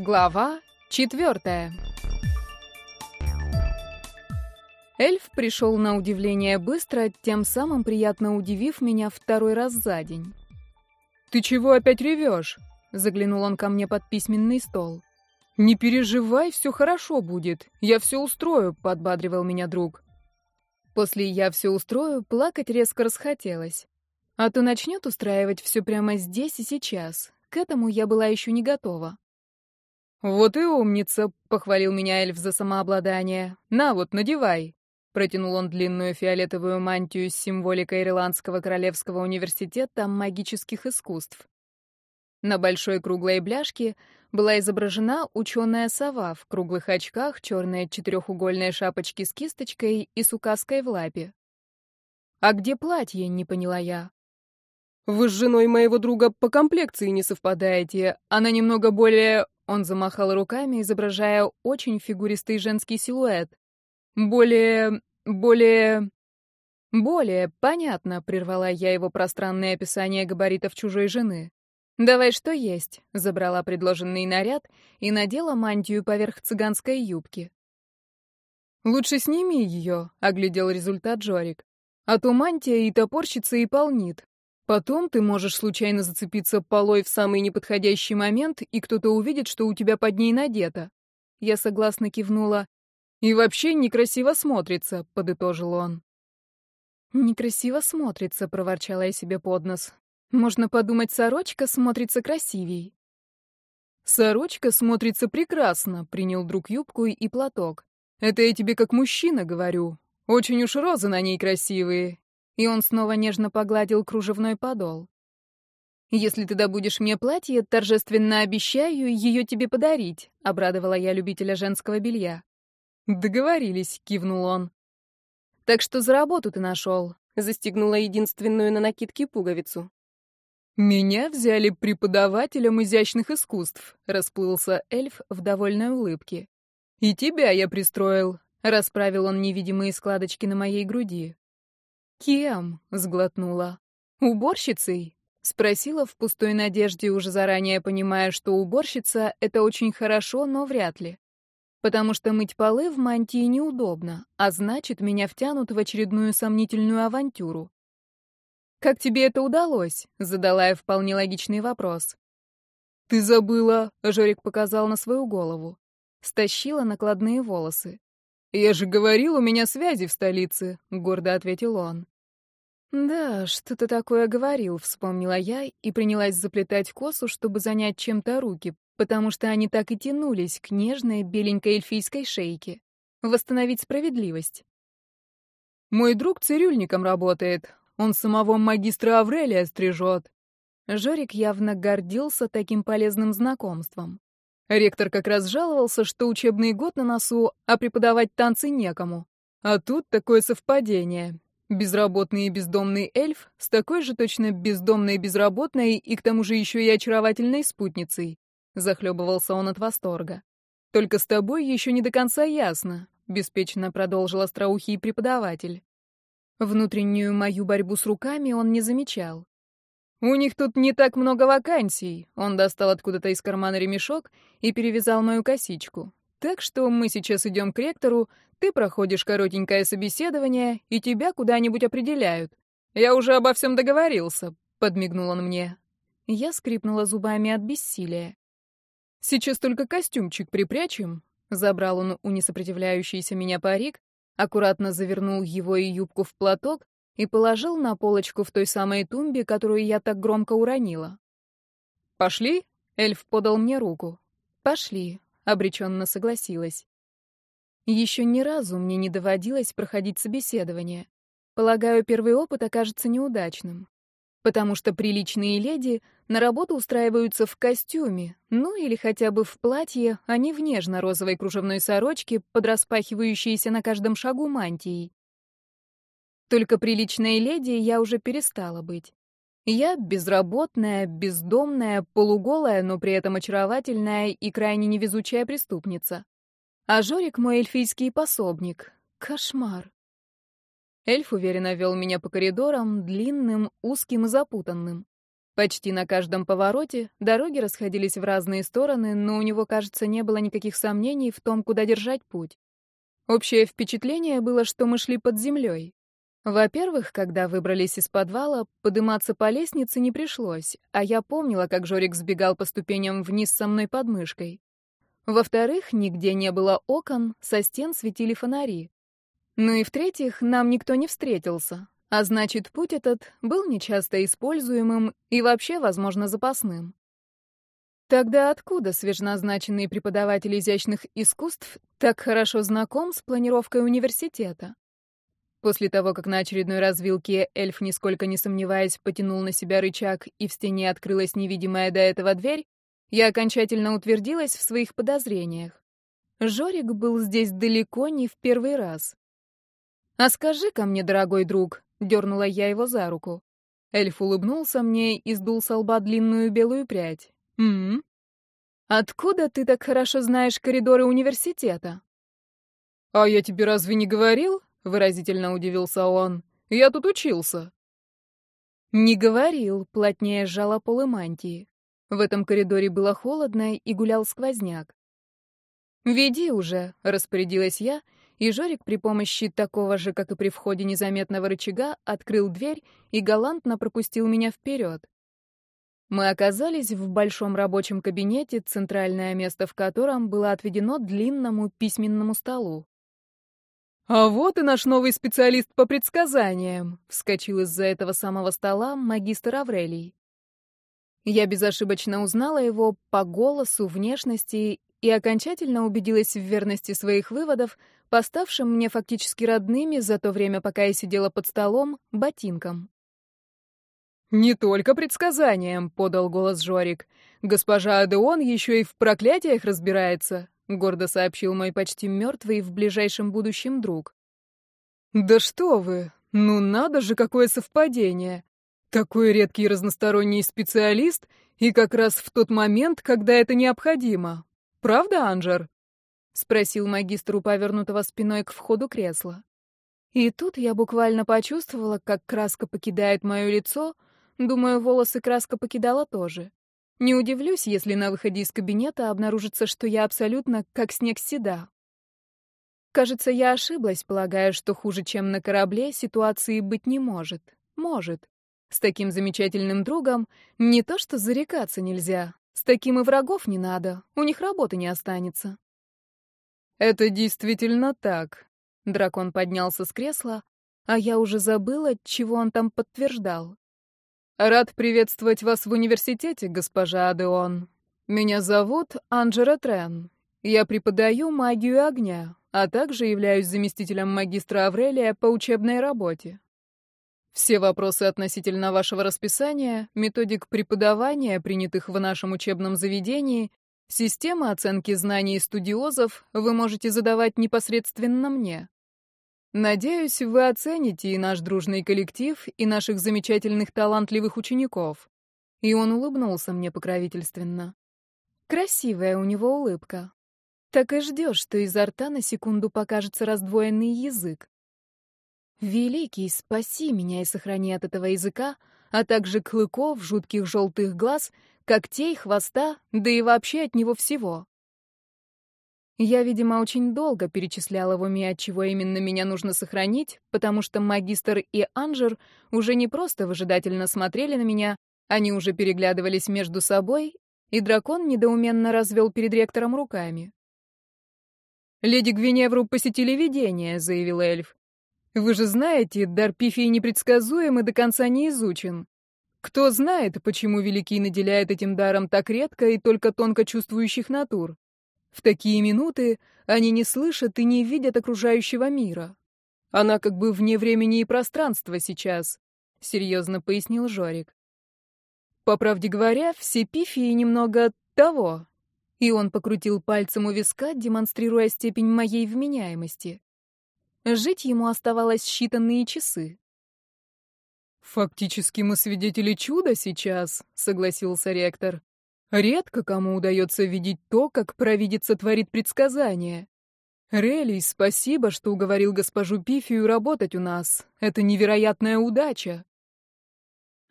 Глава четвертая. Эльф пришел на удивление быстро, тем самым приятно удивив меня второй раз за день. «Ты чего опять ревешь?» — заглянул он ко мне под письменный стол. «Не переживай, все хорошо будет. Я все устрою», — подбадривал меня друг. После «я все устрою» плакать резко расхотелось. А то начнет устраивать все прямо здесь и сейчас. К этому я была еще не готова. «Вот и умница!» — похвалил меня эльф за самообладание. «На вот, надевай!» Протянул он длинную фиолетовую мантию с символикой Ирландского королевского университета магических искусств. На большой круглой бляшке была изображена ученая сова в круглых очках, черной четырехугольной шапочке с кисточкой и с указкой в лапе. «А где платье?» — не поняла я. «Вы с женой моего друга по комплекции не совпадаете. Она немного более он замахал руками, изображая очень фигуристый женский силуэт. «Более... более...» «Более понятно», — прервала я его пространное описание габаритов чужой жены. «Давай что есть», — забрала предложенный наряд и надела мантию поверх цыганской юбки. «Лучше сними ее», — оглядел результат Жорик. «А то мантия и топорщится, и полнит. Потом ты можешь случайно зацепиться полой в самый неподходящий момент, и кто-то увидит, что у тебя под ней надето. Я согласно кивнула. И вообще некрасиво смотрится, подытожил он. Некрасиво смотрится, проворчала я себе под нос. Можно подумать, сорочка смотрится красивей. Сорочка смотрится прекрасно, принял друг юбку и платок. Это я тебе как мужчина говорю. Очень уж розы на ней красивые. И он снова нежно погладил кружевной подол. Если یہ سنوا نیرن پگلا ее тебе подарить, обрадовала я любителя женского белья. Договорились, кивнул он. Так что за работу ты нашел? застегнула единственную на накидке пуговицу. Меня взяли преподавателем изящных искусств, расплылся эльф в довольной улыбке. И тебя я пристроил, расправил он невидимые складочки на моей груди. «Кем?» — сглотнула. «Уборщицей?» — спросила в пустой надежде, уже заранее понимая, что уборщица — это очень хорошо, но вряд ли. Потому что мыть полы в мантии неудобно, а значит, меня втянут в очередную сомнительную авантюру. «Как тебе это удалось?» — задала я вполне логичный вопрос. «Ты забыла!» — Жорик показал на свою голову. Стащила накладные волосы. «Я же говорил, у меня связи в столице», — гордо ответил он. «Да, что-то такое говорил», — вспомнила я и принялась заплетать косу, чтобы занять чем-то руки, потому что они так и тянулись к нежной беленькой эльфийской шейке. Восстановить справедливость. «Мой друг цирюльником работает. Он самого магистра Аврелия стрижет». Жорик явно гордился таким полезным знакомством. Ректор как раз жаловался, что учебный год на носу, а преподавать танцы некому. А тут такое совпадение. Безработный и бездомный эльф с такой же точно бездомной и безработной и к тому же еще и очаровательной спутницей. Захлебывался он от восторга. «Только с тобой еще не до конца ясно», — беспечно продолжил остроухий преподаватель. Внутреннюю мою борьбу с руками он не замечал. У них тут не так много вакансий. Он достал откуда-то из кармана ремешок и перевязал мою косичку. Так что мы сейчас идем к ректору, ты проходишь коротенькое собеседование, и тебя куда-нибудь определяют. Я уже обо всем договорился, подмигнул он мне. Я скрипнула зубами от бессилия. Сейчас только костюмчик припрячем. Забрал он у несопротивляющейся меня парик, аккуратно завернул его и юбку в платок, и положил на полочку в той самой тумбе, которую я так громко уронила. «Пошли?» — эльф подал мне руку. «Пошли», — обреченно согласилась. Еще ни разу мне не доводилось проходить собеседование. Полагаю, первый опыт окажется неудачным. Потому что приличные леди на работу устраиваются в костюме, ну или хотя бы в платье, а не в нежно-розовой кружевной сорочке, под распахивающейся на каждом шагу мантией. Только приличной леди я уже перестала быть. Я безработная, бездомная, полуголая, но при этом очаровательная и крайне невезучая преступница. А Жорик мой эльфийский пособник. Кошмар. Эльф уверенно вел меня по коридорам, длинным, узким и запутанным. Почти на каждом повороте дороги расходились в разные стороны, но у него, кажется, не было никаких сомнений в том, куда держать путь. Общее впечатление было, что мы шли под землей. Во-первых, когда выбрались из подвала, подниматься по лестнице не пришлось, а я помнила, как Жорик сбегал по ступеням вниз со мной под мышкой. Во-вторых, нигде не было окон, со стен светили фонари. Ну и в-третьих, нам никто не встретился, а значит, путь этот был нечасто используемым и вообще, возможно, запасным. Тогда откуда свежназначенный преподаватель изящных искусств так хорошо знаком с планировкой университета? После того, как на очередной развилке эльф, нисколько не сомневаясь, потянул на себя рычаг, и в стене открылась невидимая до этого дверь, я окончательно утвердилась в своих подозрениях. Жорик был здесь далеко не в первый раз. «А скажи ко мне, дорогой друг», — дернула я его за руку. Эльф улыбнулся мне и сдул со лба длинную белую прядь. «М-м? Откуда ты так хорошо знаешь коридоры университета?» «А я тебе разве не говорил?» выразительно удивился он. Я тут учился. Не говорил, плотнее сжала полы мантии. В этом коридоре было холодно и гулял сквозняк. «Веди уже», — распорядилась я, и Жорик при помощи такого же, как и при входе незаметного рычага, открыл дверь и галантно пропустил меня вперед. Мы оказались в большом рабочем кабинете, центральное место в котором было отведено длинному письменному столу. «А вот и наш новый специалист по предсказаниям», — вскочил из-за этого самого стола магистр Аврелий. Я безошибочно узнала его по голосу, внешности и окончательно убедилась в верности своих выводов, поставшим мне фактически родными за то время, пока я сидела под столом, ботинком. «Не только предсказаниям, подал голос Жорик. «Госпожа Адеон еще и в проклятиях разбирается. гордо сообщил мой почти мертвый в ближайшем будущем друг. «Да что вы! Ну надо же, какое совпадение! Такой редкий разносторонний специалист, и как раз в тот момент, когда это необходимо. Правда, Анжер?» — спросил магистр у повернутого спиной к входу кресла. И тут я буквально почувствовала, как краска покидает мое лицо — Думаю, волосы краска покидала тоже. Не удивлюсь, если на выходе из кабинета обнаружится, что я абсолютно как снег седа. Кажется, я ошиблась, полагая, что хуже, чем на корабле, ситуации быть не может. Может. С таким замечательным другом не то что зарекаться нельзя, с таким и врагов не надо, у них работы не останется. Это действительно так. Дракон поднялся с кресла, а я уже забыла, чего он там подтверждал. Рад приветствовать вас в университете, госпожа Адеон. Меня зовут Анджера Трен. Я преподаю магию огня, а также являюсь заместителем магистра Аврелия по учебной работе. Все вопросы относительно вашего расписания, методик преподавания, принятых в нашем учебном заведении, системы оценки знаний студиозов вы можете задавать непосредственно мне. Надеюсь, вы оцените и наш дружный коллектив, и наших замечательных талантливых учеников. И он улыбнулся мне покровительственно. Красивая у него улыбка. Так и ждешь, что изо рта на секунду покажется раздвоенный язык. Великий, спаси меня и сохрани от этого языка, а также клыков, жутких желтых глаз, когтей, хвоста, да и вообще от него всего. Я, видимо, очень долго перечисляла в уме, от чего именно меня нужно сохранить, потому что магистр и Анжер уже не просто выжидательно смотрели на меня, они уже переглядывались между собой, и дракон недоуменно развел перед ректором руками. «Леди Гвиневру посетили видение», — заявил эльф. «Вы же знаете, дар Пифии непредсказуем и до конца не изучен. Кто знает, почему Великий наделяет этим даром так редко и только тонко чувствующих натур?» В такие минуты они не слышат и не видят окружающего мира. Она как бы вне времени и пространства сейчас, серьезно пояснил Жорик. По правде говоря, все пифии немного того. И он покрутил пальцем у виска, демонстрируя степень моей вменяемости. Жить ему оставалось считанные часы. «Фактически мы свидетели чуда сейчас», — согласился ректор. Редко кому удается видеть то, как провидица творит предсказания. Релий, спасибо, что уговорил госпожу Пифию работать у нас. Это невероятная удача.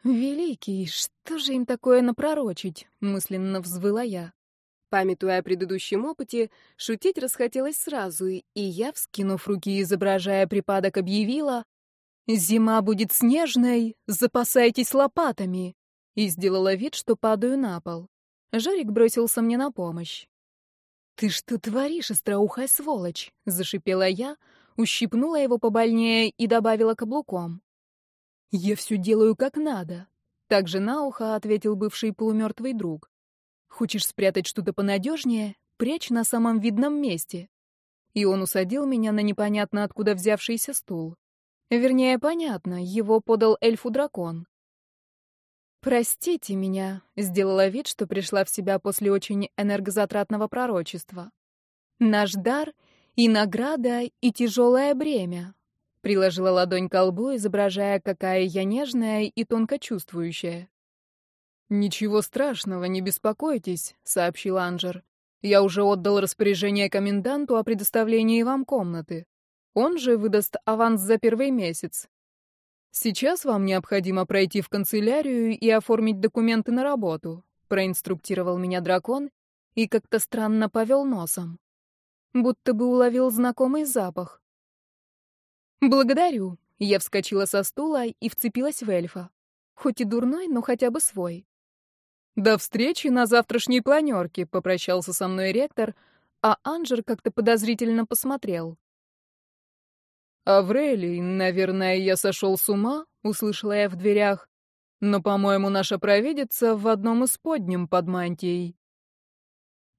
Великий, что же им такое напророчить? мысленно взвыла я. Памятуя о предыдущем опыте, шутить расхотелось сразу, и я, вскинув руки, изображая припадок, объявила: "Зима будет снежной, запасайтесь лопатами" и сделала вид, что падаю на пол. Жорик бросился мне на помощь. «Ты что творишь, остроухая сволочь?» — зашипела я, ущипнула его побольнее и добавила каблуком. «Я все делаю как надо», — также на ухо ответил бывший полумертвый друг. «Хочешь спрятать что-то понадежнее? Прячь на самом видном месте». И он усадил меня на непонятно откуда взявшийся стул. Вернее, понятно, его подал эльфу-дракон. «Простите меня», — сделала вид, что пришла в себя после очень энергозатратного пророчества. «Наш дар и награда, и тяжелое бремя», — приложила ладонь к колбу, изображая, какая я нежная и тонко чувствующая. «Ничего страшного, не беспокойтесь», — сообщил Анжер. «Я уже отдал распоряжение коменданту о предоставлении вам комнаты. Он же выдаст аванс за первый месяц. «Сейчас вам необходимо пройти в канцелярию и оформить документы на работу», проинструктировал меня дракон и как-то странно повел носом. Будто бы уловил знакомый запах. «Благодарю», — я вскочила со стула и вцепилась в эльфа. Хоть и дурной, но хотя бы свой. «До встречи на завтрашней планерке», — попрощался со мной ректор, а Анжер как-то подозрительно посмотрел. «Аврелий, наверное, я сошел с ума?» — услышала я в дверях. «Но, по-моему, наша провидица в одном из подним под мантией».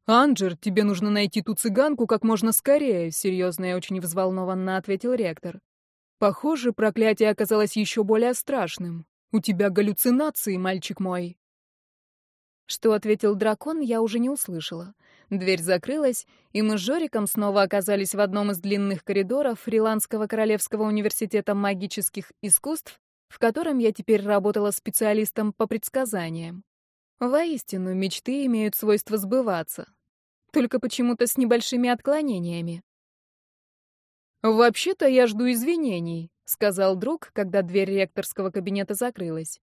«Анджер, тебе нужно найти ту цыганку как можно скорее», — серьезно и очень взволнованно ответил ректор. «Похоже, проклятие оказалось еще более страшным. У тебя галлюцинации, мальчик мой». Что ответил дракон, я уже не услышала. Дверь закрылась, и мы с Жориком снова оказались в одном из длинных коридоров Фриландского Королевского университета магических искусств, в котором я теперь работала специалистом по предсказаниям. Воистину, мечты имеют свойство сбываться. Только почему-то с небольшими отклонениями. «Вообще-то я жду извинений», — сказал друг, когда дверь ректорского кабинета закрылась.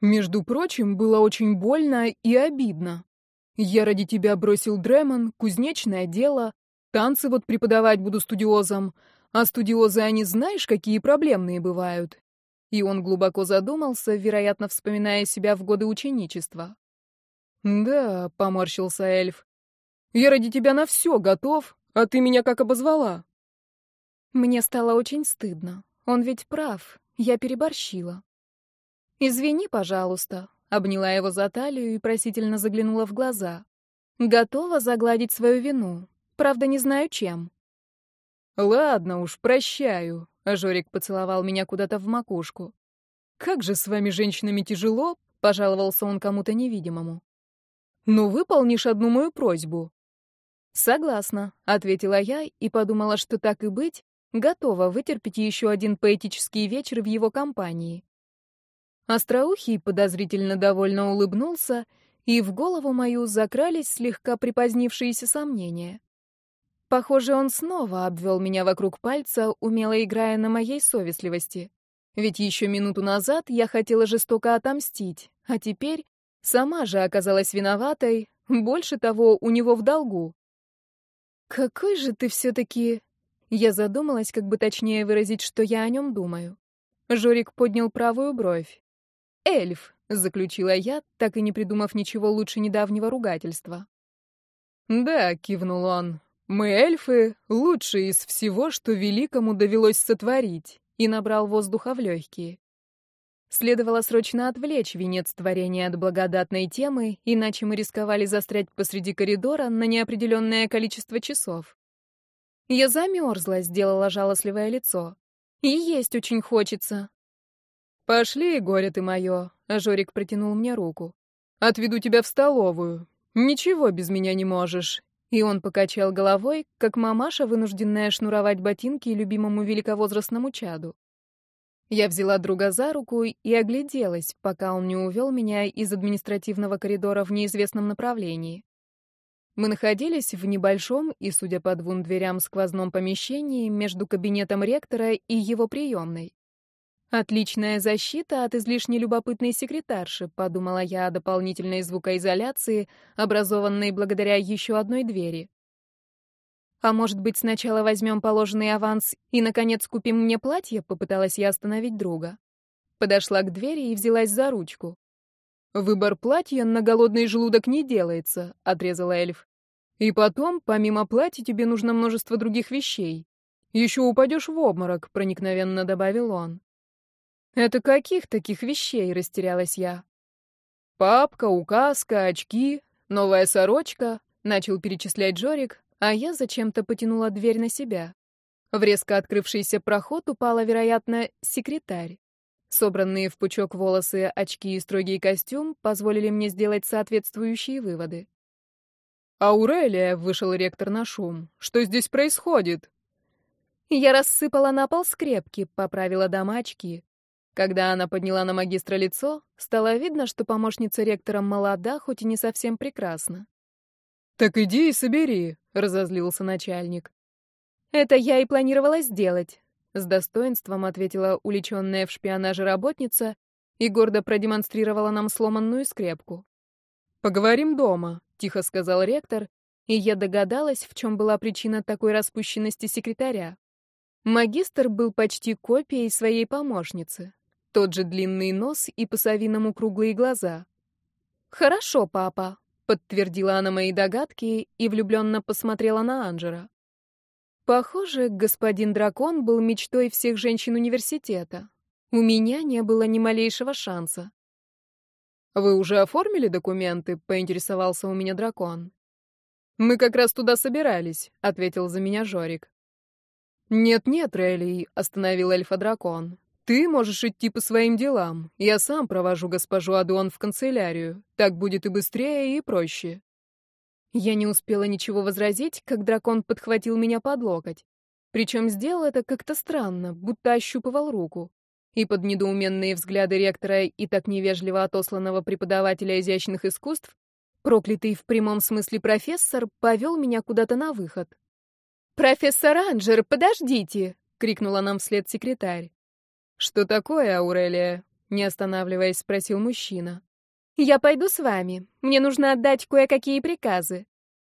Между прочим, было очень больно и обидно. Я ради тебя бросил Дремон, кузнечное дело, танцы вот преподавать буду студиозам, а студиозы, они знаешь, какие проблемные бывают. И он глубоко задумался, вероятно, вспоминая себя в годы ученичества. «Да», — поморщился эльф, — «я ради тебя на все готов, а ты меня как обозвала». Мне стало очень стыдно. Он ведь прав, я переборщила. «Извини, пожалуйста», — обняла его за талию и просительно заглянула в глаза. «Готова загладить свою вину. Правда, не знаю, чем». «Ладно уж, прощаю», — Жорик поцеловал меня куда-то в макушку. «Как же с вами, женщинами, тяжело», — пожаловался он кому-то невидимому. «Ну, выполнишь одну мою просьбу». «Согласна», — ответила я и подумала, что так и быть, готова вытерпеть еще один поэтический вечер в его компании. Остроухий подозрительно довольно улыбнулся, и в голову мою закрались слегка припозднившиеся сомнения. Похоже, он снова обвел меня вокруг пальца, умело играя на моей совестливости. Ведь еще минуту назад я хотела жестоко отомстить, а теперь сама же оказалась виноватой, больше того, у него в долгу. «Какой же ты все-таки...» Я задумалась, как бы точнее выразить, что я о нем думаю. Жорик поднял правую бровь эльф», — заключила я, так и не придумав ничего лучше недавнего ругательства. «Да», — кивнул он, — «мы, эльфы, лучшие из всего, что великому довелось сотворить», — и набрал воздуха в легкие. Следовало срочно отвлечь венец творения от благодатной темы, иначе мы рисковали застрять посреди коридора на неопределенное количество часов. «Я замерзла», — сделала жалостливое лицо. «И есть очень хочется. «Пошли, горе ты мое!» — Жорик протянул мне руку. «Отведу тебя в столовую. Ничего без меня не можешь». И он покачал головой, как мамаша, вынужденная шнуровать ботинки любимому великовозрастному чаду. Я взяла друга за руку и огляделась, пока он не увел меня из административного коридора в неизвестном направлении. Мы находились в небольшом и, судя по двум дверям, сквозном помещении между кабинетом ректора и его приемной. Отличная защита от излишне любопытной секретарши, подумала я о дополнительной звукоизоляции, образованной благодаря еще одной двери. А может быть, сначала возьмем положенный аванс и, наконец, купим мне платье, попыталась я остановить друга. Подошла к двери и взялась за ручку. «Выбор платья на голодный желудок не делается», — отрезала эльф. «И потом, помимо платья, тебе нужно множество других вещей. Еще упадешь в обморок», — проникновенно добавил он. «Это каких таких вещей?» — растерялась я. «Папка, указка, очки, новая сорочка», — начал перечислять Джорик, а я зачем-то потянула дверь на себя. В резко открывшийся проход упала, вероятно, секретарь. Собранные в пучок волосы, очки и строгий костюм позволили мне сделать соответствующие выводы. «Аурелия!» — вышел ректор на шум. «Что здесь происходит?» Я рассыпала на пол скрепки, поправила дома очки. Когда она подняла на магистра лицо, стало видно, что помощница ректора молода, хоть и не совсем прекрасна. «Так иди и собери», — разозлился начальник. «Это я и планировала сделать», — с достоинством ответила уличенная в шпионаже работница и гордо продемонстрировала нам сломанную скрепку. «Поговорим дома», — тихо сказал ректор, и я догадалась, в чем была причина такой распущенности секретаря. Магистр был почти копией своей помощницы тот же длинный нос и по-совиному круглые глаза. «Хорошо, папа», — подтвердила она мои догадки и влюбленно посмотрела на Анджера. Похоже, господин дракон был мечтой всех женщин университета. У меня не было ни малейшего шанса. «Вы уже оформили документы?» — поинтересовался у меня дракон. «Мы как раз туда собирались», — ответил за меня Жорик. «Нет-нет, Релли», — остановил эльфа-дракон. Ты можешь идти по своим делам. Я сам провожу госпожу Адуан в канцелярию. Так будет и быстрее, и проще. Я не успела ничего возразить, как дракон подхватил меня под локоть. Причем сделал это как-то странно, будто ощупывал руку. И под недоуменные взгляды ректора и так невежливо отосланного преподавателя изящных искусств, проклятый в прямом смысле профессор повел меня куда-то на выход. «Профессор Анджер, подождите!» — крикнула нам вслед секретарь. «Что такое, Аурелия?» — не останавливаясь, спросил мужчина. «Я пойду с вами. Мне нужно отдать кое-какие приказы».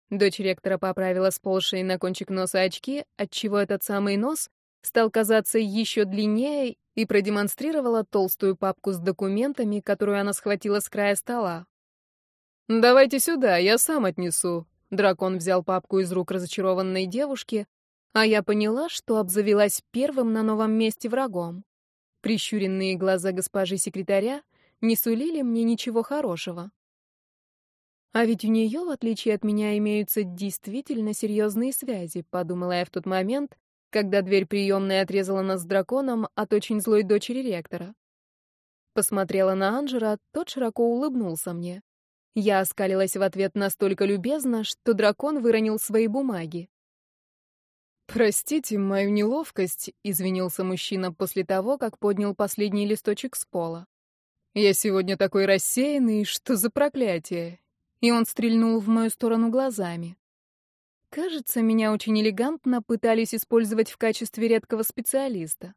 Дочь ректора поправила сползшие на кончик носа очки, отчего этот самый нос стал казаться еще длиннее и продемонстрировала толстую папку с документами, которую она схватила с края стола. «Давайте сюда, я сам отнесу». Дракон взял папку из рук разочарованной девушки, а я поняла, что обзавелась первым на новом месте врагом. Прищуренные глаза госпожи секретаря не сулили мне ничего хорошего. А ведь у нее, в отличие от меня, имеются действительно серьезные связи, подумала я в тот момент, когда дверь приемной отрезала нас с драконом от очень злой дочери ректора. Посмотрела на Анжера, тот широко улыбнулся мне. Я оскалилась в ответ настолько любезно, что дракон выронил свои бумаги. «Простите мою неловкость», — извинился мужчина после того, как поднял последний листочек с пола. «Я сегодня такой рассеянный, что за проклятие!» И он стрельнул в мою сторону глазами. Кажется, меня очень элегантно пытались использовать в качестве редкого специалиста.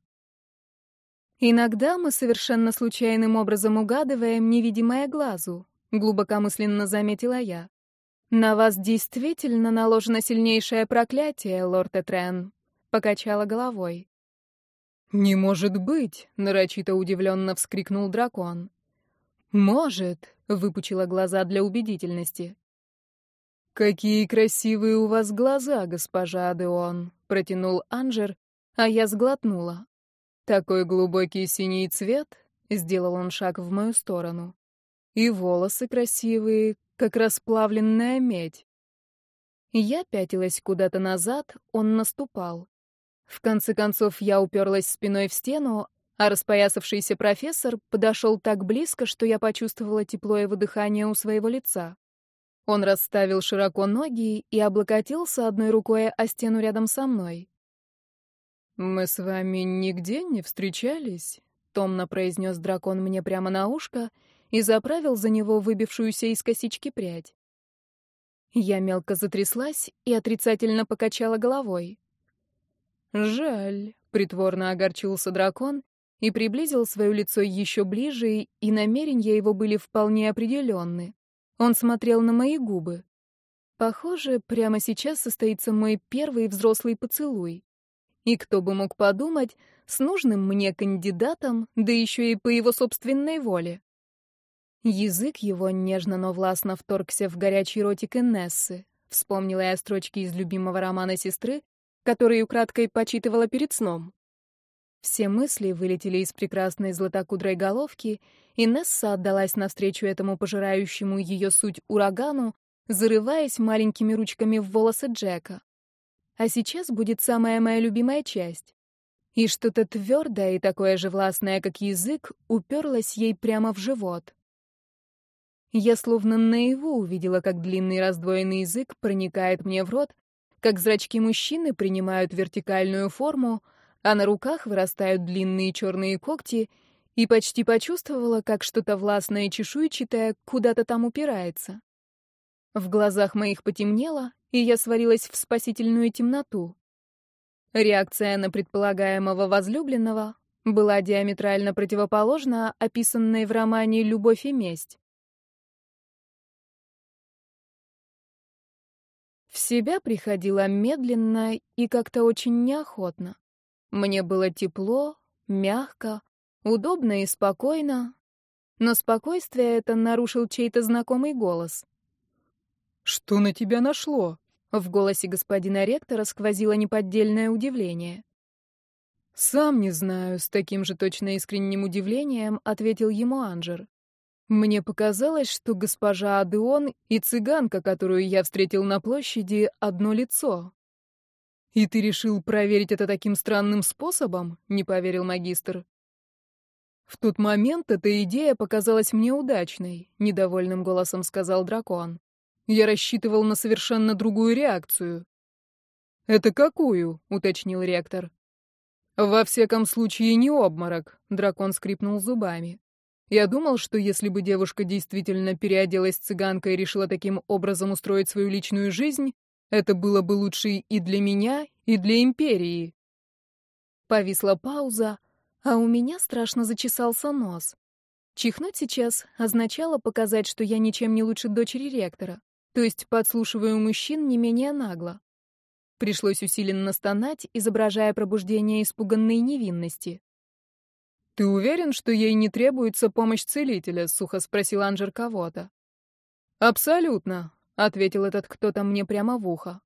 Иногда мы совершенно случайным образом угадываем невидимое глазу, глубокомысленно заметила я. На вас действительно наложено сильнейшее проклятие, лорд Этрен, покачала головой. «Не может быть!» — нарочито удивленно вскрикнул дракон. «Может!» — выпучила глаза для убедительности. «Какие красивые у вас глаза, госпожа Адеон!» — протянул Анжер, а я сглотнула. «Такой глубокий синий цвет!» — сделал он шаг в мою сторону. «И волосы красивые, как расплавленная медь. Я пятилась куда-то назад, он наступал. В конце концов, я уперлась спиной в стену, а распоясавшийся профессор подошел так близко, что я почувствовала тепло его дыхания у своего лица. Он расставил широко ноги и облокотился одной рукой о стену рядом со мной. «Мы с вами нигде не встречались», — томно произнес дракон мне прямо на ушко — и заправил за него выбившуюся из косички прядь. Я мелко затряслась и отрицательно покачала головой. «Жаль», — притворно огорчился дракон и приблизил свое лицо еще ближе, и намерения его были вполне определенны. Он смотрел на мои губы. Похоже, прямо сейчас состоится мой первый взрослый поцелуй. И кто бы мог подумать, с нужным мне кандидатом, да еще и по его собственной воле. Язык его нежно, но властно вторгся в горячий ротик Инессы. Вспомнила я строчки из любимого романа сестры, которые украдкой почитывала перед сном. Все мысли вылетели из прекрасной златокудрой головки, и Несса отдалась навстречу этому пожирающему ее суть урагану, зарываясь маленькими ручками в волосы Джека. А сейчас будет самая моя любимая часть. И что-то твердое и такое же властное, как язык, уперлось ей прямо в живот. Я словно наяву увидела, как длинный раздвоенный язык проникает мне в рот, как зрачки мужчины принимают вертикальную форму, а на руках вырастают длинные черные когти, и почти почувствовала, как что-то властное чешуйчатое куда-то там упирается. В глазах моих потемнело, и я сварилась в спасительную темноту. Реакция на предполагаемого возлюбленного была диаметрально противоположна описанной в романе «Любовь и месть». В себя приходила медленно и как-то очень неохотно. Мне было тепло, мягко, удобно и спокойно. Но спокойствие это нарушил чей-то знакомый голос. «Что на тебя нашло?» В голосе господина ректора сквозило неподдельное удивление. «Сам не знаю», — с таким же точно искренним удивлением ответил ему Анжер. Мне показалось, что госпожа Адеон и цыганка, которую я встретил на площади, одно лицо. «И ты решил проверить это таким странным способом?» — не поверил магистр. «В тот момент эта идея показалась мне удачной», — недовольным голосом сказал дракон. «Я рассчитывал на совершенно другую реакцию». «Это какую?» — уточнил ректор. «Во всяком случае, не обморок», — дракон скрипнул зубами. Я думал, что если бы девушка действительно переоделась цыганкой и решила таким образом устроить свою личную жизнь, это было бы лучше и для меня, и для империи. Повисла пауза, а у меня страшно зачесался нос. Чихнуть сейчас означало показать, что я ничем не лучше дочери ректора, то есть подслушиваю мужчин не менее нагло. Пришлось усиленно стонать, изображая пробуждение испуганной невинности. «Ты уверен, что ей не требуется помощь целителя?» — сухо спросил Анжер кого-то. «Абсолютно», — ответил этот кто-то мне прямо в ухо.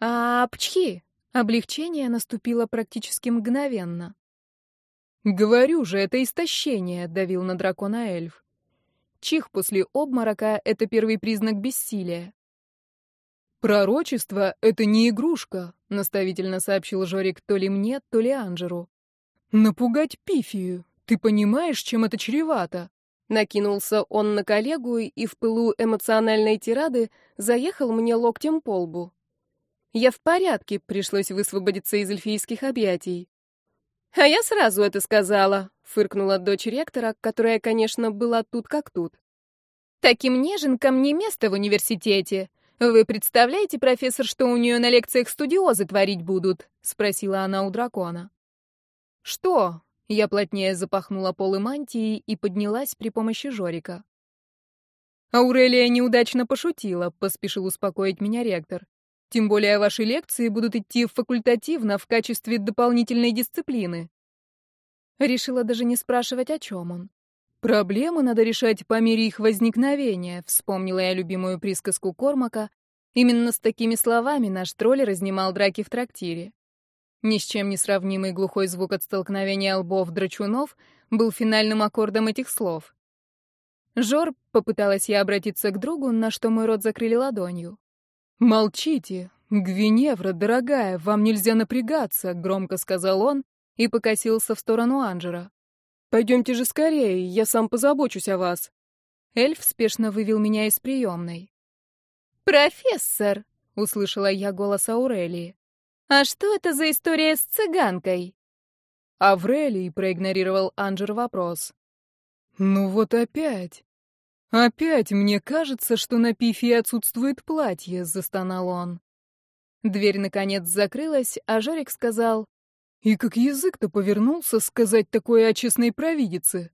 «А, пчхи!» — облегчение наступило практически мгновенно. «Говорю же, это истощение», — давил на дракона эльф. Чих после обморока — это первый признак бессилия. «Пророчество — это не игрушка», — наставительно сообщил Жорик то ли мне, то ли Анжеру. «Напугать Пифию! Ты понимаешь, чем это чревато?» Накинулся он на коллегу и в пылу эмоциональной тирады заехал мне локтем по лбу. «Я в порядке», — пришлось высвободиться из эльфийских объятий. «А я сразу это сказала», — фыркнула дочь ректора, которая, конечно, была тут как тут. «Таким нежен не место в университете. Вы представляете, профессор, что у нее на лекциях студиозы творить будут?» — спросила она у дракона. «Что?» — я плотнее запахнула полы мантии и поднялась при помощи Жорика. «Аурелия неудачно пошутила», — поспешил успокоить меня ректор. «Тем более ваши лекции будут идти факультативно в качестве дополнительной дисциплины». Решила даже не спрашивать, о чем он. «Проблемы надо решать по мере их возникновения», — вспомнила я любимую присказку Кормака. Именно с такими словами наш тролль разнимал драки в трактире. Ни с чем не сравнимый глухой звук от столкновения лбов драчунов был финальным аккордом этих слов. «Жор», — попыталась я обратиться к другу, на что мой рот закрыли ладонью. «Молчите! Гвиневра, дорогая, вам нельзя напрягаться», — громко сказал он и покосился в сторону Анжера. «Пойдемте же скорее, я сам позабочусь о вас». Эльф спешно вывел меня из приемной. «Профессор!» — услышала я голос Аурелии. А что это за история с цыганкой? Аврелий проигнорировал Анджер вопрос. Ну вот опять. Опять мне кажется, что на пифе отсутствует платье, застонал он. Дверь наконец закрылась, а Жарик сказал: "И как язык-то повернулся сказать такое о честной провидице?"